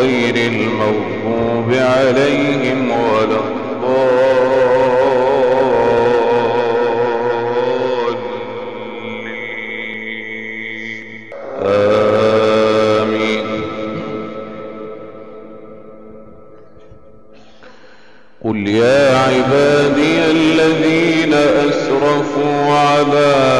غير المغضوب عليهم ولا الضالين. آمين. قل يا عبادي الذين أسرفوا على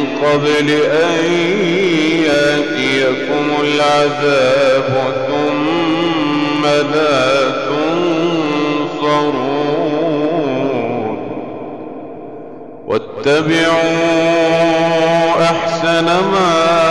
قبل أن يأتيكم العذاب ثم لا تنصرون. واتبعوا أحسن ما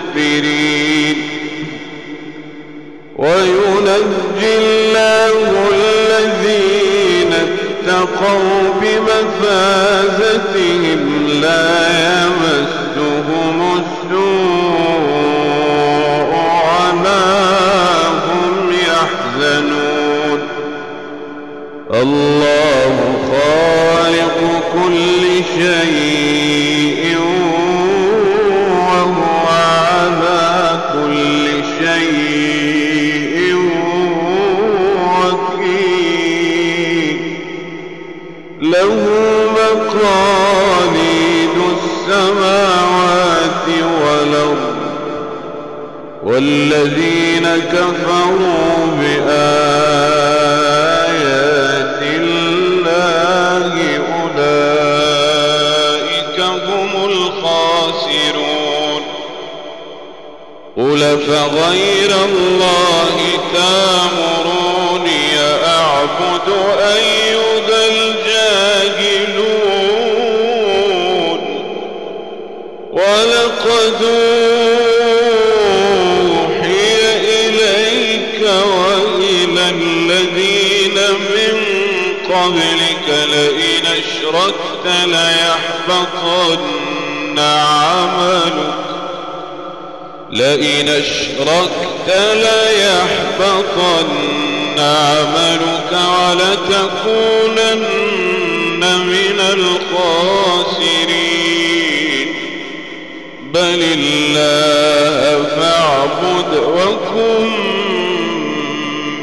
وينجي الله الذين اتقوا بمفازتهم لا يمسهم له مقاليد السماوات والأرض والذين كفروا بآيات الله أولئك هم الخاسرون. قل فغير الله تامروني أعبد ليحبطن عملك. لئن أشركت ليحبطن عملك ولتكونن من الخاسرين. بل الله فاعبد وكن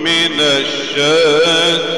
من الشاكرين.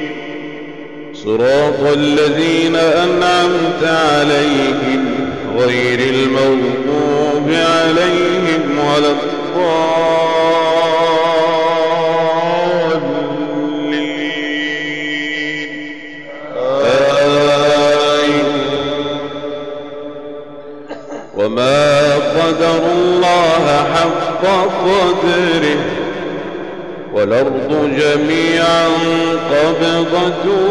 صراط الذين أنعمت عليهم غير المغضوب عليهم ولا الضالين. آمين. وما قدر الله حق قدره والأرض جميعا قبضته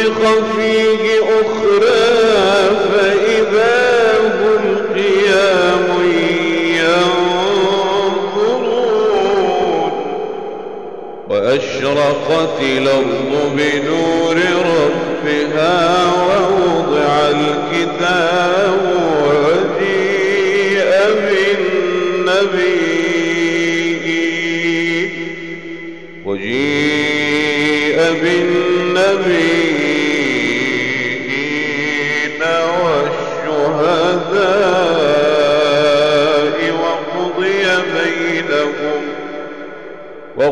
نفخ فيه أخرى فإذا هم قيام ينظرون وأشرقت الأرض بنور ربها ووضع الكتاب وجيء بالنبيين وجيء بالنبيين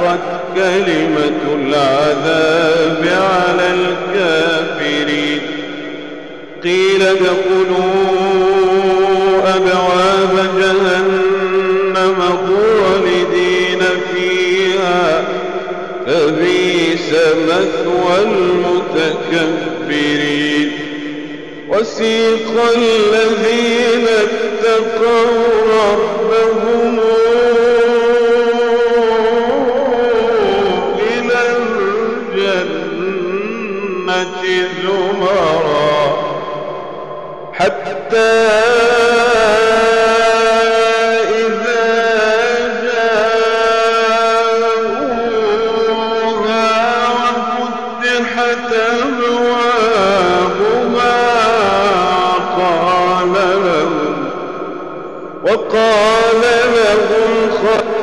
حقت كلمة العذاب على الكافرين. قيل ادخلوا أبواب جهنم خالدين فيها. فبئس مثوى المتكبرين. وسيق الذين اتقوا ربهم حتى إذا وفتحت قال لهم وقال لهم.